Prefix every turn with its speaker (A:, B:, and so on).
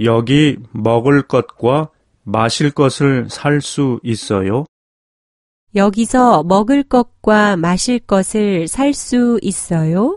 A: 여기 먹을 것과 마실 것을 살 수 있어요?
B: 여기서 먹을 것과 마실 것을 살 수 있어요?